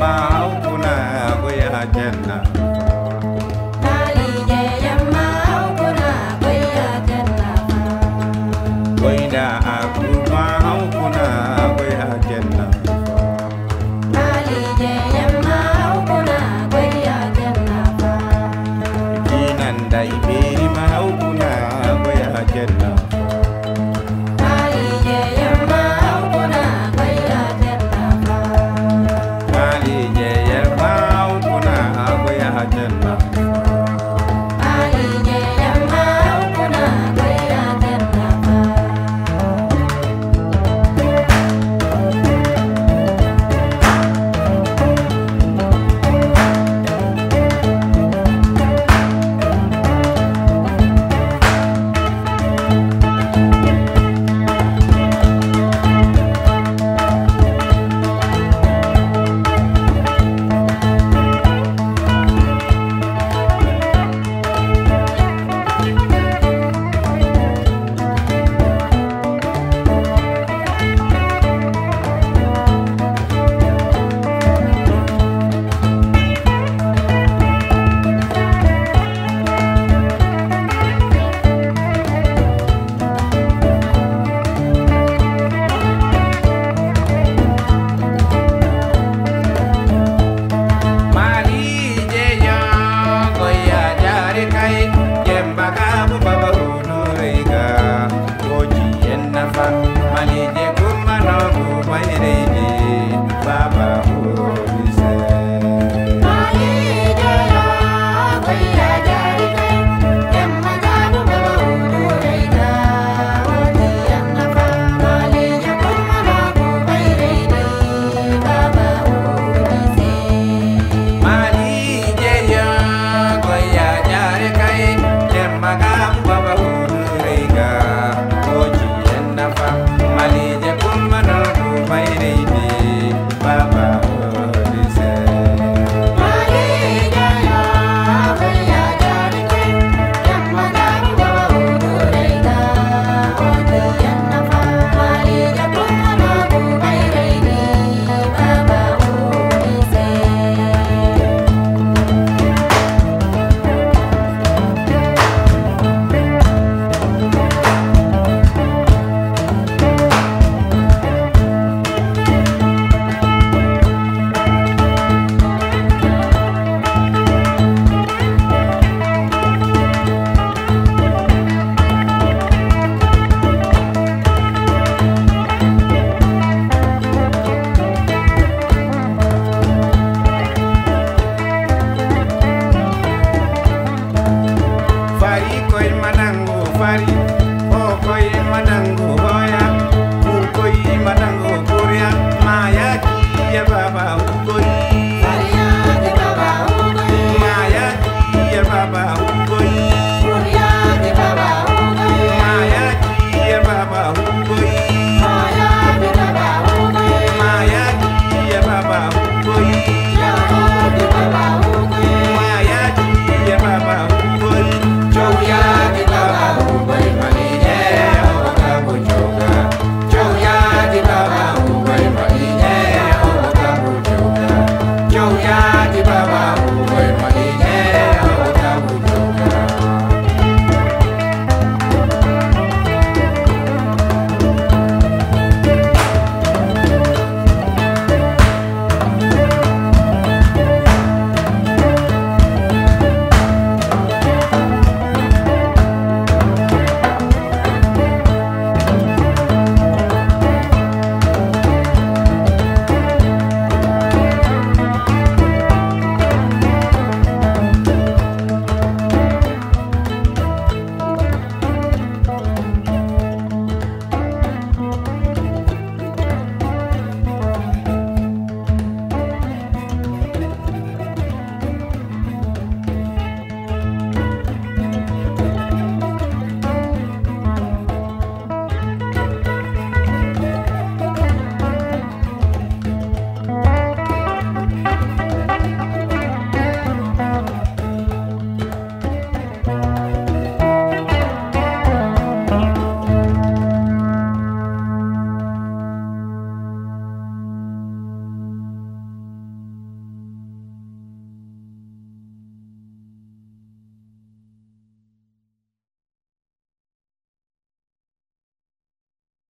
ma au kuna goya janna madango fari, oh, o koye madango